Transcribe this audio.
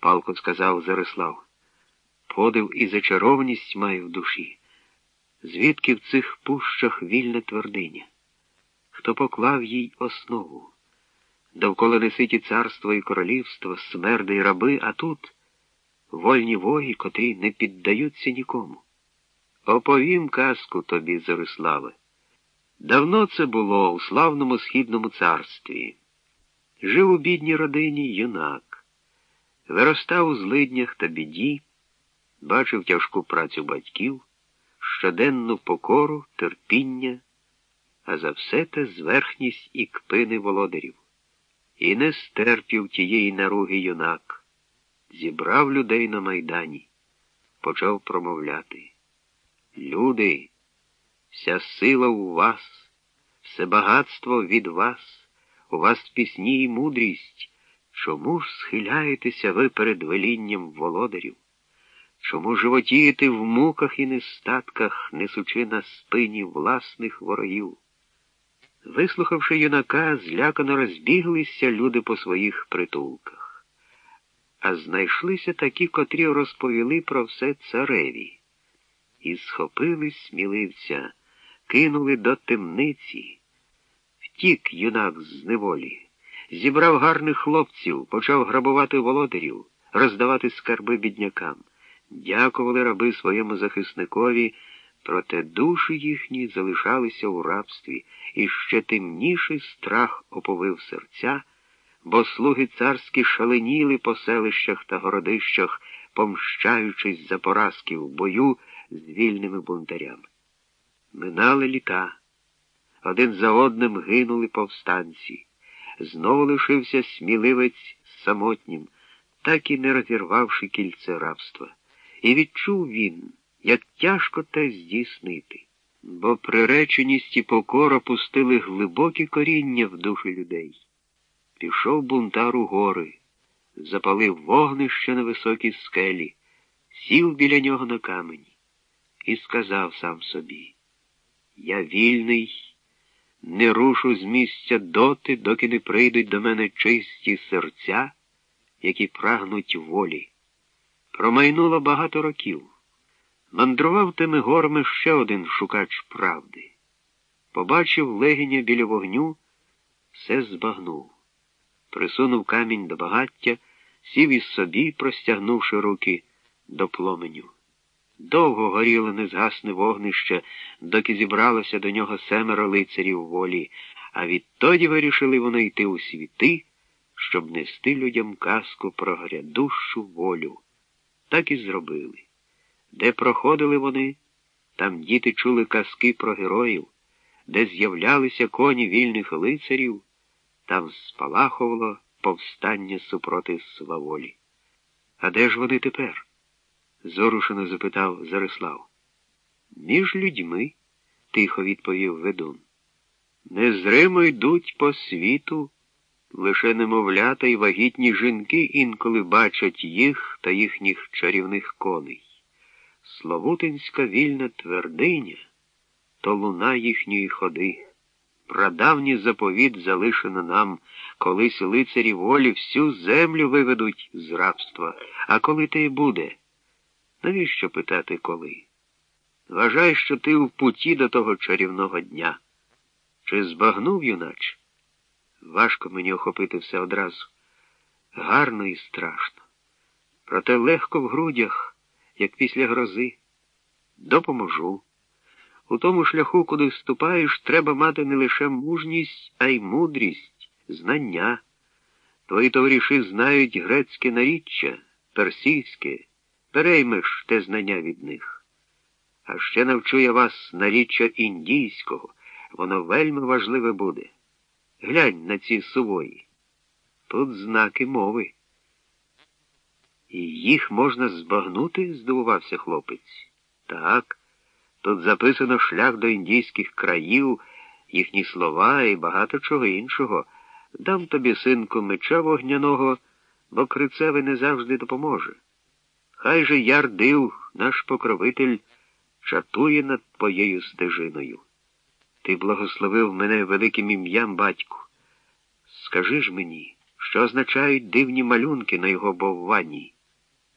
палко сказав Зарислав. Подив і зачарованість маю в душі. Звідки в цих пущах вільне твердиня? Хто поклав їй основу? Довкола неситі царство і королівство, смерди й раби, а тут вольні воги, котрі не піддаються нікому. Оповім казку тобі, Зариславе. Давно це було у славному східному царстві. Жив у бідній родині юнак, виростав у злиднях та біді, бачив тяжку працю батьків, щоденну покору, терпіння, а за все те зверхність і кпини володарів. І не стерпів тієї наруги юнак, зібрав людей на майдані, почав промовляти. Люди, вся сила у вас, все багатство від вас, у вас пісні і мудрість. Чому ж схиляєтеся ви перед велінням володарів? Чому животієте в муках і нестатках, несучи на спині власних ворогів? Вислухавши юнака, злякано розбіглися люди по своїх притулках, а знайшлися такі, котрі розповіли про все цареві, і схопили сміливця, кинули до темниці. Втік юнак з неволі, зібрав гарних хлопців, почав грабувати володарів, роздавати скарби біднякам. Дякували раби своєму захисникові, проте душі їхні залишалися у рабстві, і ще темніший страх оповив серця, бо слуги царські шаленіли по селищах та городищах, помщаючись за поразки в бою з вільними бунтарями. Минали літа. Один за одним гинули повстанці. Знову лишився сміливець самотнім, так і не розірвавши кільце рабства. І відчув він, як тяжко те здійснити, бо приреченість і покора пустили глибокі коріння в душі людей. Пішов бунтар у гори, запалив вогнище на високій скелі, сів біля нього на камені і сказав сам собі: Я вільний, не рушу з місця доти, доки не прийдуть до мене чисті серця, які прагнуть волі. Промайнуло багато років. Мандрував тими горами ще один шукач правди. Побачив легеня біля вогню, все збагнув. Присунув камінь до багаття, сів із собі, простягнувши руки до пломеню. Довго горіло незгасне вогнище, доки зібралося до нього семеро лицарів волі, а відтоді вирішили вони йти у світи, щоб нести людям казку про грядущу волю. Так і зробили. Де проходили вони, там діти чули казки про героїв, де з'являлися коні вільних лицарів, там спалахувало повстання супроти сваволі. А де ж вони тепер? Зорушено запитав Зарислав. Між людьми, тихо відповів ведун. Незримо йдуть по світу. Лише немовлята й вагітні жінки інколи бачать їх та їхніх чарівних коней. Словутинська вільна твердиня то луна їхньої ходи. Прадавній заповіт залишено нам, колись лицарі волі всю землю виведуть з рабства. А коли те й буде? Навіщо питати коли? Вважай, що ти в путі до того чарівного дня. Чи збагнув, юнач? Важко мені охопити все одразу. Гарно і страшно. Проте легко в грудях, як після грози. Допоможу. У тому шляху, куди вступаєш, треба мати не лише мужність, а й мудрість, знання. Твої товариші знають грецьке наріччя, персійське, переймеш те знання від них. А ще навчу я вас наріччя індійського, воно вельми важливе буде. Глянь на ці сувої. Тут знаки мови. І їх можна збагнути? здивувався хлопець. Так, тут записано шлях до індійських країв, їхні слова і багато чого іншого. Дам тобі, синку, меча вогняного, бо крицеве не завжди допоможе. Хай же ярдив, наш покровитель, чатує над твоєю стежиною. Ти благословив мене великим ім'ям, батьку. Скажи ж мені, що означають дивні малюнки на його бовванні.